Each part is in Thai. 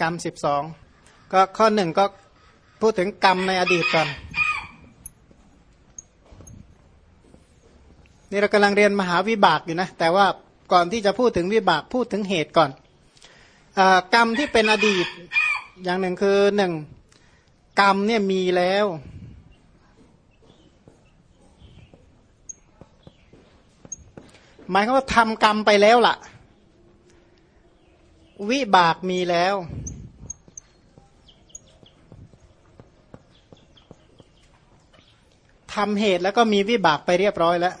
กรรมสิบสองก็ข้อหนึ่งก็พูดถึงกรรมในอดีตก่อน นี่เรากำลังเรียนมหาวิบากอยู่นะ แต่ว่าก่อนที่จะพูดถึงวิบากพูดถึงเหตุก่อนอกรรมที่เป็นอดีตอย่างหนึ่งคือหนึ่งกรรมเนี่ยมีแล้ว หมายความว่าทำกรรมไปแล้วล่ะ วิบากมีแล้ว ทำเหตุแล้วก็มีวิบากไปเรียบร้อยแล้ว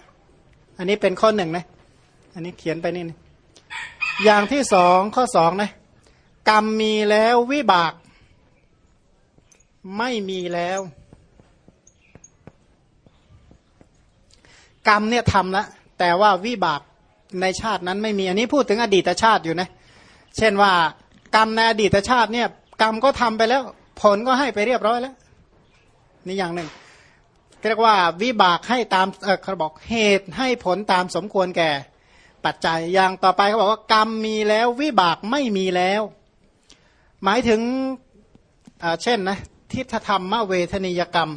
อันนี้เป็นข้อหนึ่งนะ อันนี้เขียนไปนี่นะอย่างที่สองข้อสองนะกรรมมีแล้ววิบาก ไม่มีแล้ว กรรมเนี่ยทำแล้วแต่ว่าวิบากในชาตินั้นไม่มีอันนี้พูดถึงอดีตชาติอยู่นะ เช่นว่ากรรมในอดีตชาติเนี่ย กรรมก็ทำไปแล้ว ผลก็ให้ไปเรียบร้อยแล้ว นี่อย่างหนึ่ง เรียกว่าวิบากให้ตามเออเขาบอกเหตุให้ผลตามสมควรแก่ ปัจจัยอย่างต่อไปเขาบอกว่ากรรมมีแล้ว วิบากไม่มีแล้ว หมายถึงเช่นนะทิฏฐธรรมเวทนิยกรรม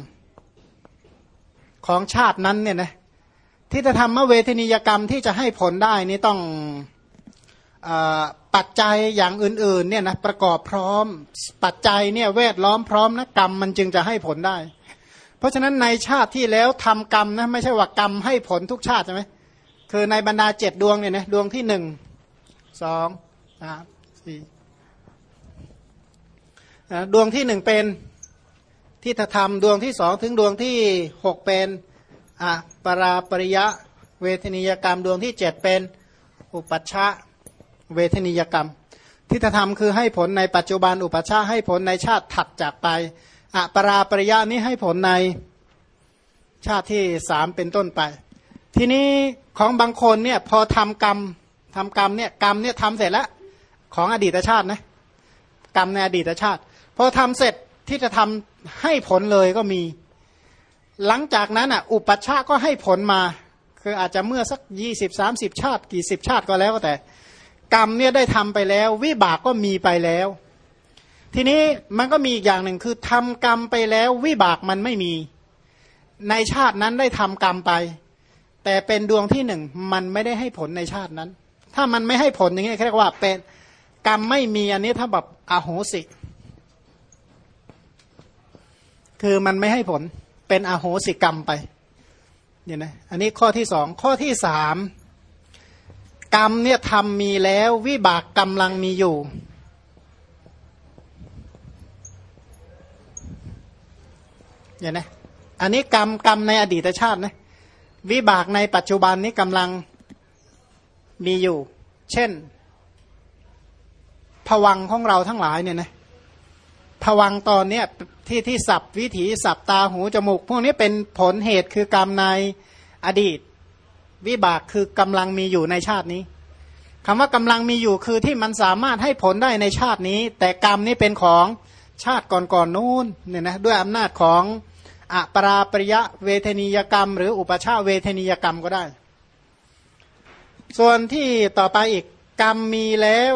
ของชาตินั้นเนี่ยนะทิฏฐธรรมเวทนิยกรรมที่จะให้ผลได้นี่ต้องอปัจจัยอย่างอื่นๆเนี่ยนะประกอบพร้อมปัจจัยเนี่ยแวดล้อมพร้อมนะกรรมมันจึงจะให้ผลได้ เพราะฉะนั้นในชาติที่แล้วทำกรรมนะไม่ใช่ว่ากรรมให้ผลทุกชาติใช่ไหมคือในบรรดาเจ็ดดวงเนี่ยนะดวงที่หนึ่งสองสามสี่ดวงที่หนึ่งเป็นทิฏฐธรรมดวงที่สองถึงดวงที่หกเป็นอะปราปริยะ เวทนิยกรรม ดวงที่เจ็ดเป็นอุปัชชะเวทนิยกรรมทิฏฐธรรมคือให้ผลในปัจจุบันอุปัชชะให้ผลในชาติถัดจากไป อะปราปริยะนี้ให้ผลในชาติที่สามเป็นต้นไป ทีนี้ของบางคนเนี่ยพอทำกรรมทำกรรมเนี่ยกรรมเนี่ยทำเสร็จแล้วของอดีตชาตินะกรรมในอดีตชาติ พอทำเสร็จที่จะทำให้ผลเลยก็มี หลังจากนั้นอะอุปัชฌะก็ให้ผลมา คืออาจจะเมื่อสักยี่สิบสามสิบชาติ กี่สิบชาติก็แล้วแต่ กรรมเนี่ยได้ทำไปแล้ว วิบากก็มีไปแล้ว ทีนี้มันก็มีอีกอย่างหนึ่งคือทำกรรมไปแล้ววิบากมันไม่มี ในชาตินั้นได้ทำกรรมไป แต่เป็นดวงที่หนึ่งมันไม่ได้ให้ผลในชาตินั้น ถ้ามันไม่ให้ผลอย่างนี้เรียกว่าเป็นกรรมไม่มีอันนี้ถ้าแบบอโหสิ คือมันไม่ให้ผลเป็นอโหสิกรรมไปเนี่ยนะอันนี้ข้อที่สองข้อที่สามกรรมเนี่ยทำมีแล้ววิบากกำลังมีอยู่ เนี่ยนะอันนี้กรรมกรรมในอดีตชาตินะวิบากในปัจจุบันนี้กำลังมีอยู่ เช่นผวังของเราทั้งหลายเนี่ยนะผวังตอนเนี้ยที่ที่สับวิถีสับตาหูจมูก พวกนี้เป็นผลเหตุคือกรรมในอดีต วิบากคือกำลังมีอยู่ในชาตินี้คำว่ากำลังมีอยู่คือที่มันสามารถให้ผลได้ในชาตินี้ แต่กรรมนี้เป็นของชาติก่อนๆนนู้นเนี่ยนะด้วยอำนาจของ อปราปริยะเวทนิยกรรม หรืออุปชาเวทนิยกรรมก็ได้ ส่วนที่ต่อไปอีกกรรมมีแล้ว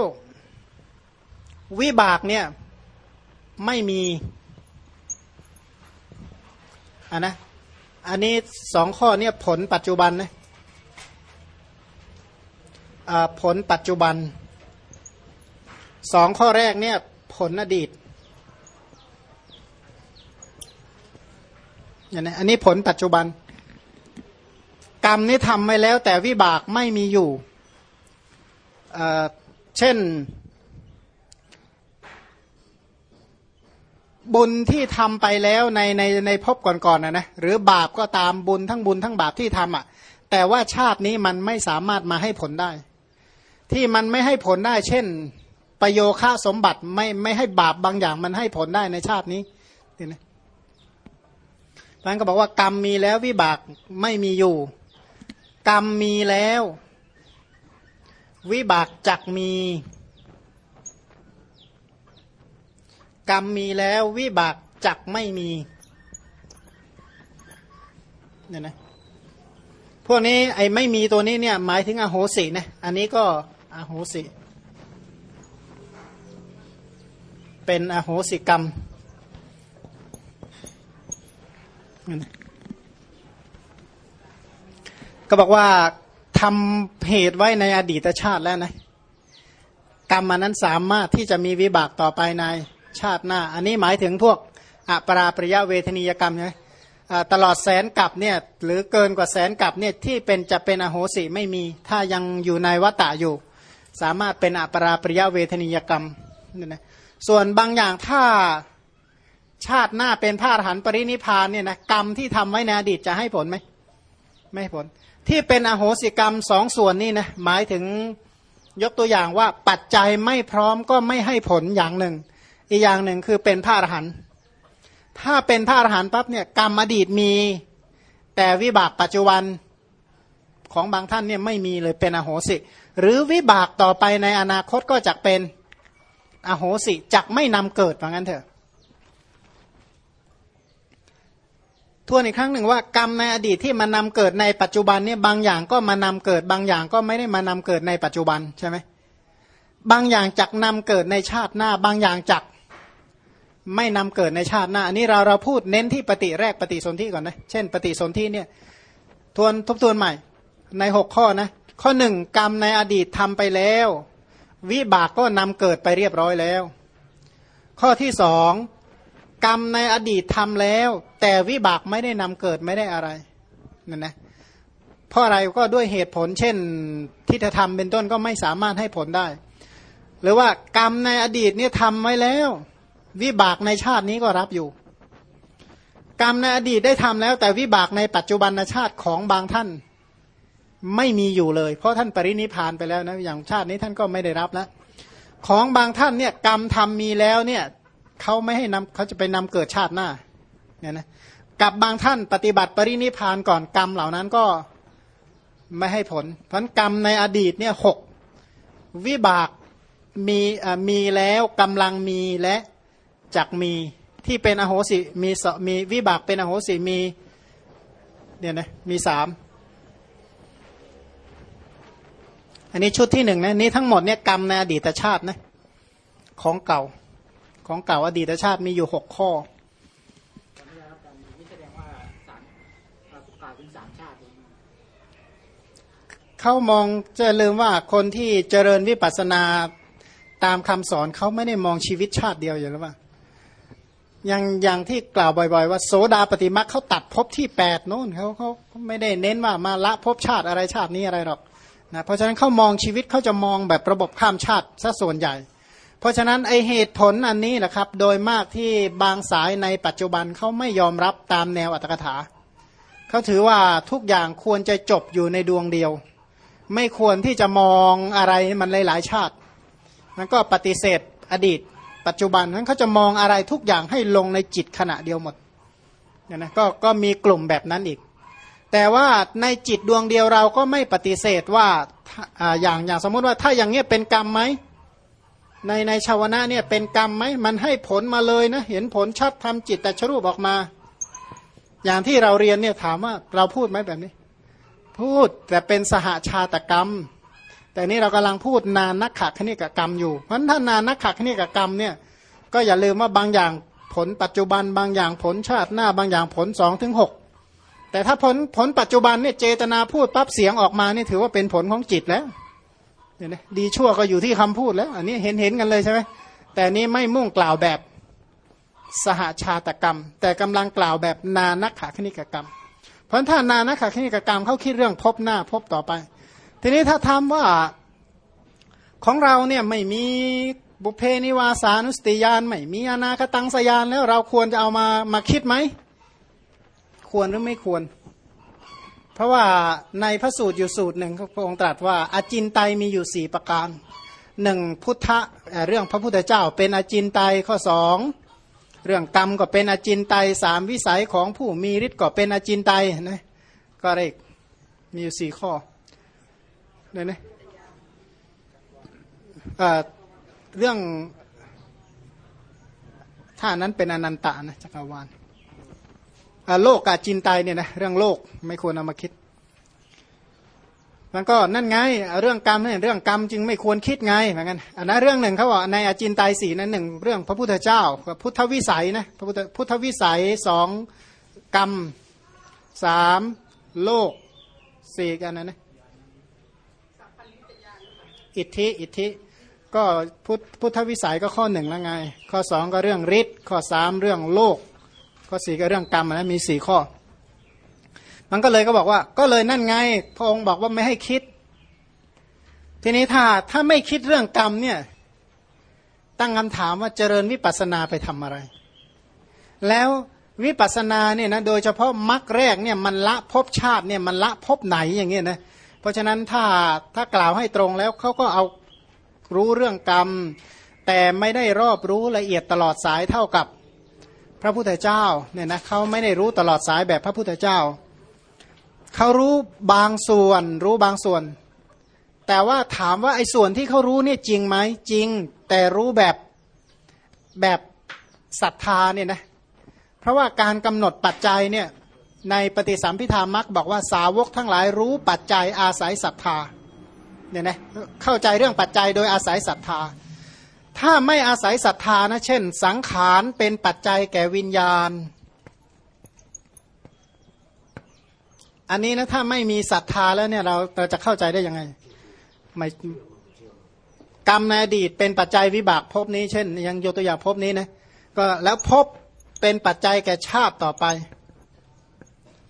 วิบากเนี่ยไม่มีอันนะอันนี้สองข้อเนี่ยผลปัจจุบันนะผลปัจจุบันสองข้อแรกเนี่ยผลอดีต อย่างนี้อันนี้ผลปัจจุบัน กรรมนี่ทำไว้แล้ว แต่วิบากไม่มีอยู่เเช่น บุญที่ทำไปแล้วในในในภพก่อนๆนะนะหรือบาปก็ตามบุญทั้งบุญทั้งบาปที่ทำอะ แต่ว่าชาตินี้มันไม่สามารถมาให้ผลได้ ที่มันไม่ให้ผลได้ เช่นประโยค่าสมบัติไม่ไม่ให้บาปบางอย่างมันให้ผลได้ในชาตินี้เห็นไหม ท่านก็บอกว่ากรรมมีแล้ววิบากไม่มีอยู่ กรรมมีแล้ว วิบากจักมี กรรมมีแล้ววิบากจักไม่มีเนี่ยนะพวกนี้ไอ้ไม่มีตัวนี้เนี่ยหมายถึงอโหสินะอันนี้ก็อโหสิ เป็นอโหสิกรรม ก็บอกว่าทำเหตุไว้ในอดีตชาติแล้วนะกรรมมันนั้นสามารถที่จะมีวิบากต่อไปในชาติหน้า อันนี้หมายถึงพวกอปราปริยะเวทนียกรรมใช่ไหมตลอดแสนกับเนี่ยหรือเกินกว่าแสนกับเนี่ยที่เป็นจะเป็นอโหสิไม่มี ถ้ายังอยู่ในวัตตะอยู่ สามารถเป็นอปราปริยะเวทนียกรรมนี่นะส่วนบางอย่างถ้า ชาติหน้าเป็นพระอรหันต์ปรินิพานเนี่ยนะกรรมที่ทำไว้ในอดีตจะให้ผลไหมไม่ผล ที่เป็นอโหสิกรรมสองส่วนนี่นะหมายถึงยกตัวอย่างว่าปัจจัยไม่พร้อมก็ไม่ให้ผลอย่างหนึ่ง อีกอย่างหนึ่งคือเป็นพระอรหันต์ถ้าเป็นพระอรหันต์ปั๊บเนี่ยกรรมอดีตมี แต่วิบากปัจจุบันของบางท่านเนี่ยไม่มีเลยเป็นอโหสิ หรือวิบากต่อไปในอนาคตก็จะเป็นอโหสิจักไม่นำเกิดว่างั้นเถอะ ทวนอีกครั้งหนึ่งว่ากรรมในอดีตที่มานำเกิดในปัจจุบันเนี่ยบางอย่างก็มานำเกิด บางอย่างก็ไม่ได้มานำเกิดในปัจจุบันใช่ไหมบางอย่างจักนำเกิดในชาติหน้า บางอย่างจักไม่นำเกิดในชาติหน้า อันนี้เราเราพูดเน้นที่ปฏิแรกปฏิสนธิก่อนนะเช่น ปฏิสนธิเนี่ยทวนทบทวนใหม่ในหกข้อนะข้อหนึ่งกรรมในอดีตทำไปแล้ว วิบากก็นำเกิดไปเรียบร้อยแล้ว ข้อที่สองกรรมในอดีตทำแล้ว แต่วิบากไม่ได้นำเกิดไม่ได้อะไรนั่นนะเพราะอะไรก็ด้วยเหตุผล เช่นทิฏฐธรรมเป็นต้นก็ไม่สามารถให้ผลได้ หรือว่ากรรมในอดีตเนี่ยทำไว้แล้ว วิบากในชาตินี้ก็รับอยู่ กรรมในอดีตได้ทำแล้ว แต่วิบากในปัจจุบันชาติของบางท่านไม่มีอยู่เลย เพราะท่านปรินิพานไปแล้วนะอย่างชาตินี้ท่านก็ไม่ได้รับแล้วของบางท่านเนี่ยกรรมทำมีแล้วเนี่ยเขาไม่ให้นำเขาจะไปนำเกิดชาติหน้า เนี่ยนะกับบางท่านปฏิบัติปรินิพานก่อนกรรมเหล่านั้นก็ไม่ให้ผลเพราะกรรมในอดีตเนี่ยหกวิบากมีมีแล้วกำลังมีและจักมีที่เป็นอโหสิมีมีวิบากเป็นอโหสิมีเนี่ยนะมีสามอันนี้ชุดที่หนึ่งนะนี่ทั้งหมดเนี่ยกรรมในอดีตชาตินะของเก่าของเก่าอดีตชาติมีอยู่หกข้อ เขามองจะลืมว่าคนที่เจริญวิปัสสนาตามคำสอนเขาไม่ได้มองชีวิตชาติเดียวอย่างหรือเปล่าอย่างอย่างที่กล่าวบ่อย ๆ ว่าโสดาปฏิมาเขาตัดภพที่แปดโน่นเขาเขาไม่ได้เน้นว่ามาละภพชาติอะไรชาตินี้อะไรหรอกนะเพราะฉะนั้นเขามองชีวิตเขาจะมองแบบระบบข้ามชาติซะส่วนใหญ่ เพราะฉะนั้นไอเหตุผลอันนี้แหละครับ โดยมากที่บางสายในปัจจุบันเขาไม่ยอมรับตามแนวอัตถกถาเขาถือว่าทุกอย่างควรจะจบอยู่ในดวงเดียว ไม่ควรที่จะมองอะไรมันหลาย ๆ ชาติมันก็ปฏิเสธอดีต ปัจจุบันนั้นเขาจะมองอะไรทุกอย่างให้ลงในจิตขณะเดียวหมดเนี่ยนะก็ก็มีกลุ่มแบบนั้นอีก แต่ว่าในจิตดวงเดียวเราก็ไม่ปฏิเสธว่าอย่างอย่างสมมติว่าถ้าอย่างเงี้ยเป็นกรรมไหมในในชาวนะเนี่ยเป็นกรรมไหมมันให้ผลมาเลยนะเห็นผลชัดทำจิตแต่ชรูปออกมา อย่างที่เราเรียนเนี่ยถามว่าเราพูดไหมแบบนี้ พูดแต่เป็นสหาชาตกรรม แต่นี่เรากำลังพูดนานนักขักขณิกกรรมอยู่ เพราะถ้านานนักขักขณิกกรรมเนี่ยก็อย่าลืมว่าบางอย่างผลปัจจุบันบางอย่างผลชาติหน้าบางอย่างผลสองถึงหกแต่ถ้าผลผลปัจจุบันเนี่ยเจตนาพูดปั๊บเสียงออกมานี่ถือว่าเป็นผลของจิตแล้วเนี่ยดีชั่วก็อยู่ที่คำพูดแล้ว อันนี้เห็นเห็นกันเลยใช่ไหมแต่นี้ไม่มุ่งกล่าวแบบสหาชาตกรรม แต่กำลังกล่าวแบบนานักขาคณิกกรรม เพราะถ้านานักขาคณิกกรรมเขาคิดเรื่องพบหน้าพบต่อไป ทีนี้ถ้าทำว่าของเราเนี่ยไม่มีบุเพนิวาสานุสติยานไม่มีอนาคตังสยานแล้วเราควรจะเอามามาคิดไหม ควรหรือไม่ควร เพราะว่าในพระสูตรอยู่สูตรหนึ่งพระองค์ตรัสว่าอาจินไตมีอยู่สี่ประการหนึ่งพุทธะเรื่องพระพุทธเจ้าเป็นอาจินไตข้อสอง เรื่องกรรมก็เป็นอาจินไตสามวิสัยของผู้มีฤทธิ์ก็เป็นอาจินไตนะก็เรียกมีอยู่สี่ข้อเลยนะเรื่องถ้านั้นเป็นอนันตะนะจักรวาลโลกกาจินไตเนี่ยนะเรื่องโลกไม่ควรเอามาคิด มันก็นั่นไง เรื่องกรรมเนี่ยเรื่องกรรมจึงไม่ควรคิดไงเหมือนกันอันนั้นเรื่องหนึ่งเขาบอกในอจินไตยสีนั้นหนึ่งเรื่องพระพุทธเจ้าพุทธวิสัยนะพระพุทธพุทธวิสัยสองกรรมสามโลกสี่กันนะนะอิทธิอิทธิก็พุทธพุทธวิสัยก็ข้อหนึ่งแล้วไง ข้อสองก็เรื่องฤทธิ์ข้อสามเรื่องโลก ข้อสี่ก็เรื่องกรรมนะมีสี่ข้อ มันก็เลยก็บอกว่า ก็เลยนั่นไง พระองค์บอกว่าไม่ให้คิด ทีนี้ถ้าถ้าไม่คิดเรื่องกรรมเนี่ย ตั้งคำถามว่าเจริญวิปัสสนาไปทำอะไร แล้ววิปัสสนาเนี่ยนะโดยเฉพาะมรรคแรกเนี่ยมันละภพชาติเนี่ยมันละภพไหนอย่างเงี้ยนะเพราะฉะนั้นถ้าถ้ากล่าวให้ตรงแล้วเขาก็เอารู้เรื่องกรรม แต่ไม่ได้รอบรู้ละเอียดตลอดสายเท่ากับพระพุทธเจ้าเนี่ยนะเขาไม่ได้รู้ตลอดสายแบบพระพุทธเจ้า เขารู้บางส่วน รู้บางส่วน แต่ว่าถามว่าไอ้ส่วนที่เขารู้เนี่ยจริงไหมจริง แต่รู้แบบแบบศรัทธาเนี่ยนะเพราะว่าการกำหนดปัจจัยเนี่ยในปฏิสัมพิธามักบอกว่าสาวกทั้งหลายรู้ปัจจัยอาศัยศรัทธาเนี่ยนะเข้าใจเรื่องปัจจัยโดยอาศัยศรัทธา ถ้าไม่อาศัยศรัทธานะเช่น สังขารเป็นปัจจัยแก่วิญญาณ อันนี้นะถ้าไม่มีศรัทธาแล้วเนี่ยเราเราจะเข้าใจได้ยังไงไม่กรรมในอดีตเป็นปัจจัยวิบากภพนี้ เช่น ยังยกตัวอย่างภพนี้นะก็แล้วภพเป็นปัจจัยแก่ชาติต่อไป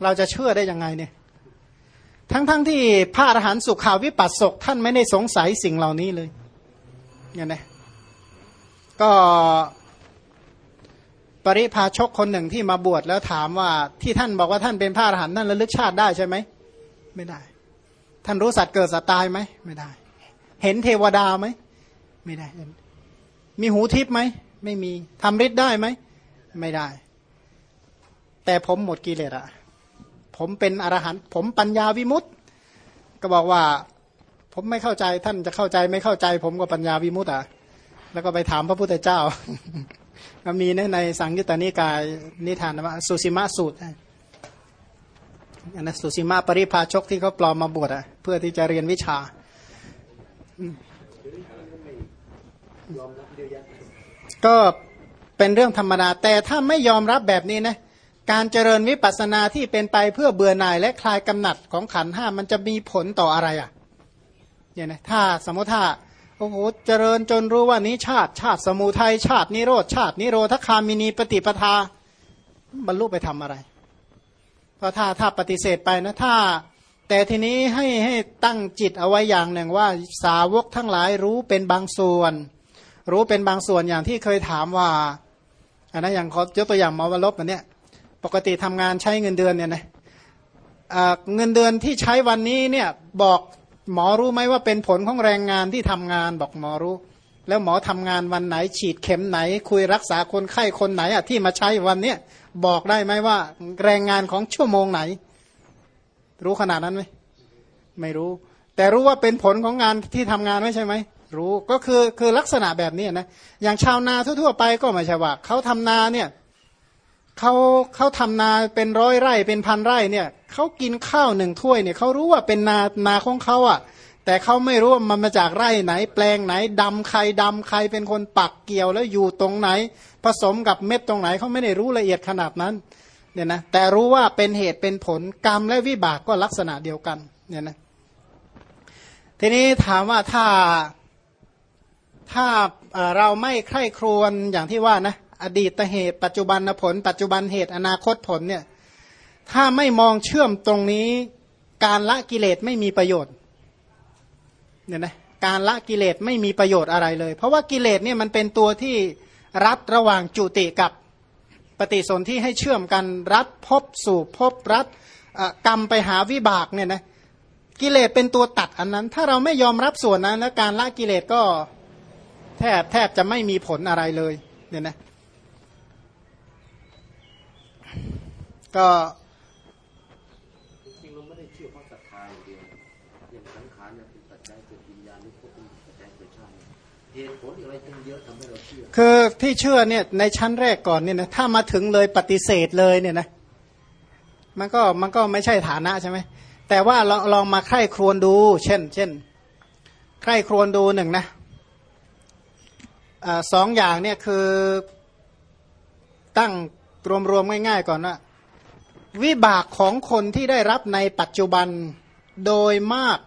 เราจะเชื่อได้ยังไงเนี่ย ทั้งๆทที่พระอรหันต์สุขาวิปัสสกท่านไม่ได้สงสัยสิ่งเหล่านี้เลยเนี่ยนะก็ ปริพาชกคนหนึ่งที่มาบวชแล้วถามว่าที่ท่านบอกว่าท่านเป็นพระอรหันต์ท่านระลึกชาติได้ใช่ไหมไม่ได้ ท่านรู้สัตว์เกิดสัตว์ตายไหมไม่ได้ เห็นเทวดาไหมไม่ได้ มีหูทิพย์ไหมไม่มีทำฤทธิ์ได้ไหมไม่ได้ แต่ผมหมดกิเลสอะผมเป็นอรหันต์ผมปัญญาวิมุตต์ก็บอกว่า ผมไม่เข้าใจท่านจะเข้าใจไม่เข้าใจ ผมก็ปัญญาวิมุตต์อะแล้วก็ไปถามพระพุทธเจ้า ก็มีในในสังยุตตานิกายนิทานว่าสุสีมาสูตรอันนั้นสุสีมาปริพาชกที่เขาปลอมมาบวชอะเพื่อที่จะเรียนวิชาก็เป็นเรื่องธรรมดา แต่ถ้าไม่ยอมรับแบบนี้นะการเจริญวิปัสสนาที่เป็นไปเพื่อเบื่อหน่ายและคลายกำหนัดของขันห้ามันจะมีผลต่ออะไรอะเนี่ยนะถ้าสมมติถ้า โอ้โหเจริญจนรู้ว่านี้ชาติ ชาติสมุทัยชาตินิโรธชาตินิโรธคามินีปฏิปทา บรรลุไปทำอะไร เพราะถ้าถ้าปฏิเสธไปนะถ้า แต่ทีนี้ให้ให้ตั้งจิตเอาไว้อย่างหนึ่งว่าสาวกทั้งหลายรู้เป็นบางส่วน รู้เป็นบางส่วนอย่างที่เคยถามว่าอันนั้นอย่างขอยกตัวอย่างมาวลบอันเนี้ยปกติทำงานใช้เงินเดือนเนี่ยนะเงินเดือนที่ใช้วันนี้เนี่ยบอก หมอรู้ไหมว่าเป็นผลของแรงงานที่ทำงานบอกหมอรู้ แล้วหมอทำงานวันไหน ฉีดเข็มไหน คุยรักษาคนไข้คนไหนอะที่มาใช้วันเนี้ยบอกได้ไหมว่า แรงงานของชั่วโมงไหน รู้ขนาดนั้นไหมไม่รู้ แต่รู้ว่าเป็นผลของงานที่ทำงานไม่ใช่ไหมรู้ก็คือคือลักษณะแบบนี้นะอย่างชาวนาทั่วๆไปก็ไม่ใช่ว่าเขาทำนาเนี่ย เขาเขาทำนาเป็นร้อยไร่เป็นพันไร่เนี่ยเขากินข้าวหนึ่งถ้วยเนี่ยเขารู้ว่าเป็นนานาของเขาอะ แต่เขาไม่รู้ว่ามันมาจากไร่ไหน แปลงไหนดำใครดำใครเป็นคนปักเกี่ยวแล้วอยู่ตรงไหน ผสมกับเม็ดตรงไหนเขาไม่ได้รู้ละเอียดขนาดนั้นเนี่ยนะแต่รู้ว่าเป็นเหตุเป็นผลกรรมและวิบากก็ลักษณะเดียวกันเนี่ยนะทีนี้ถามว่าถ้าถ้าเราไม่ใคร่ครวญอย่างที่ว่านะ อดีตเหตุ ปัจจุบันผล ปัจจุบันเหตุอนาคตผลเนี่ยถ้าไม่มองเชื่อมตรงนี้ การละกิเลสไม่มีประโยชน์เนี่ยนะการละกิเลสไม่มีประโยชน์อะไรเลย เพราะว่ากิเลสเนี่ยมันเป็นตัวที่รัดระหว่างจุติกับปฏิสนธิให้เชื่อมกันรัดพบสู่พบรัดกรรมไปหาวิบากเนี่ยนะกิเลสเป็นตัวตัดอันนั้น ถ้าเราไม่ยอมรับส่วนนั้นแล้วการละกิเลสก็แทบแทบจะไม่มีผลอะไรเลยเนี่ยนะ ก็จริงเราไม่ได้เชื่อเพราะศรัทธาอย่างเดียวอย่างสังขารเนี่ยเป็นปัจจัยเกิดวิญญาณนี่พวกเป็นปัจจัยเกิดชาติเหตุผลอะไรทั้งเยอะทำให้เราเชื่อคือที่เชื่อเนี่ยในชั้นแรกก่อนเนี่ยนะถ้ามาถึงเลยปฏิเสธเลยเนี่ยนะมันก็มันก็ไม่ใช่ฐานะใช่ไหมแต่ว่าลองลองมาใคร่ครวญดู เช่น เช่นใคร่ครวญดูหนึ่งนะอาสองอย่างเนี่ยคือตั้งรวมๆง่ายๆก่อนว่า วิบากของคนที่ได้รับในปัจจุบันโดยมาก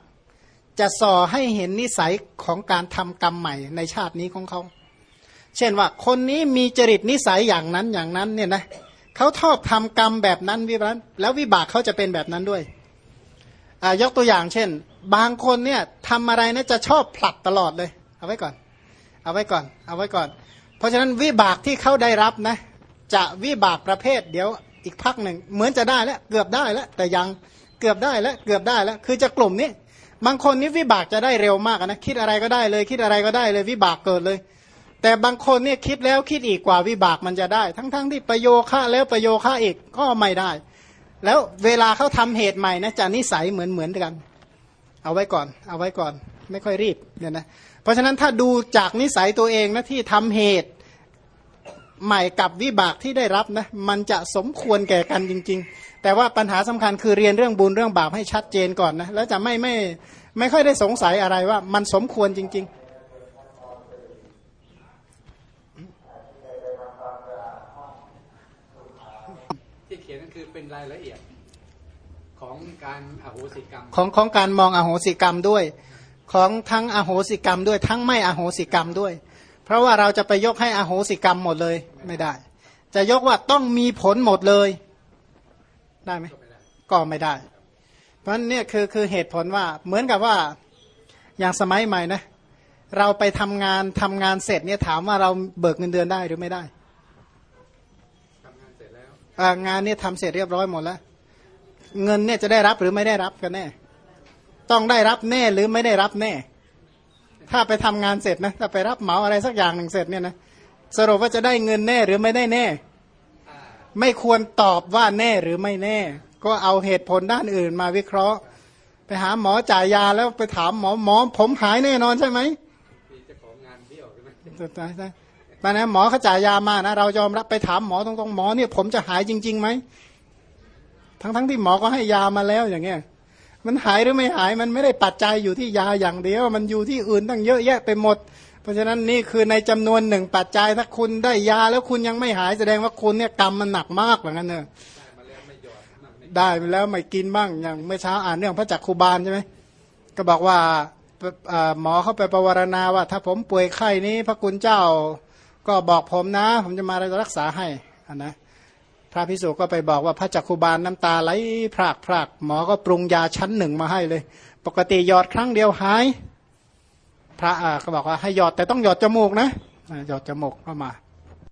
จะส่อให้เห็นนิสัยของการทำกรรมใหม่ในชาตินี้ของเขา เช่นว่าคนนี้มีจริตนิสัยอย่างนั้นอย่างนั้นเนี่ยนะเขาชอบทำกรรมแบบนั้นวิบัติแล้ววิบากเขาจะเป็นแบบนั้นด้วยยกตัวอย่างเช่น บางคนเนี่ยทำอะไรนะจะชอบผลัดตลอดเลย เอาไว้ก่อน เอาไว้ก่อน เอาไว้ก่อน เพราะฉะนั้นวิบากที่เขาได้รับนะจะวิบากประเภทเดี๋ยว อีกพักหนึ่ง เหมือนจะได้แล้วเกือบได้แล้วแต่ยังเกือบได้แล้วเกือบได้แล้ว คือจะกลุ่มนี้บางคนนี่วิบากจะได้เร็วมากนะคิดอะไรก็ได้เลย คิดอะไรก็ได้เลยวิบากเกิดเลย แต่บางคนเนี่ยคิดแล้วคิดอีกกว่าวิบากมันจะได้ ทั้งๆทที่ประโยค่าแล้วประโยค่าอีกก็ไม่ได้ แล้วเวลาเขาทำเหตุใหม่นะจะนิสัยเหมือนเหมือนกัน เอาไว้ก่อน เอาไว้ก่อน ไม่ค่อยรีบเนี่ยนะเพราะฉะนั้นถ้าดูจากนิสัยตัวเองนะที่ทำเหตุ ใหม่กับวิบากที่ได้รับนะมันจะสมควรแก่กันจริง ๆ แต่ว่าปัญหาสำคัญคือเรียนเรื่องบุญเรื่องบาปให้ชัดเจนก่อนนะแล้วจะไม่ไม่ไม่ค่อยได้สงสัยอะไรว่ามันสมควรจริงๆที่เขียนนั่นคือเป็นรายละเอียดของการอโหสิกรรมของของการมองอโหสิกรรมด้วย ของทั้งอโหสิกรรมด้วย ทั้งไม่อโหสิกรรมด้วย เพราะว่าเราจะไปยกให้อโหสิกรรมหมดเลยไม่ได้ จะยกว่าต้องมีผลหมดเลย ได้ไหมก็ไม่ได้ เพราะนี่คือคือเหตุผลว่าเหมือนกับว่าอย่างสมัยใหม่นะเราไปทำงานทำงานเสร็จเนี่ยถามว่าเราเบิกเงินเดือนได้หรือไม่ได้ทำงานเสร็จแล้วอ่างานเนี่ยทำเสร็จเรียบร้อยหมดแล้ว เงินเนี่ยจะได้รับหรือไม่ได้รับกันแน่ ต้องได้รับแน่หรือไม่ได้รับแน่ ถ้าไปทำงานเสร็จนะถ้าไปรับเหมาอะไรสักอย่างหนึ่งเสร็จเนี่ยนะสรุปว่าจะได้เงินแน่หรือไม่ได้แน่ ไม่ควรตอบว่าแน่หรือไม่แน่ ก็เอาเหตุผลด้านอื่นมาวิเคราะห์ ไปหาหมอจ่ายยาแล้วไปถามหมอหมอผมหายแน่นอนใช่ไหมมีจ้าของงานเบี้ยวใช่ไหมใช่ใช่มานะหมอเขาจ่ายยามานะเรายอมรับไปถามหมอตรงๆหมอเนี่ยผมจะหายจริงๆไหมทั้งๆทที่หมอก็ให้ยามาแล้วอย่างเงี้ย มันหายหรือไม่หายมันไม่ได้ปัจจัยอยู่ที่ยาอย่างเดียว มันอยู่ที่อื่นตั้งเยอะแยะไปหมด เพราะฉะนั้นนี่คือในจำนวนหนึ่งปัจจัยถ้าคุณได้ยาแล้วคุณยังไม่หายแสดงว่าคุณเนี่ยกรรมมันหนักมากเหมือนกันเนอะได้แล้วไม่หยอดนั่นนี่ได้ไปแล้วไม่กินบ้างอย่างเมื่อเช้าอ่านเรื่องพระจักคุบาลใช่ไหมก็บอกว่าหมอเข้าไปประวรณาว่า ถ้าผมป่วยไข้นี้พระคุณเจ้าก็บอกผมนะ ผมจะมารักษาให้อันนะ พระพิสุก็ไปบอกว่าพระจักคุบาลน้ำตาไหลพรากพรากหมอก็ปรุงยาชั้นหนึ่งมาให้เลย ปกติหยอดครั้งเดียวหาย พระอ่าก็บอกว่าให้หยอดแต่ต้องหยอดจมูกนะหยอดจมูกเข้ามา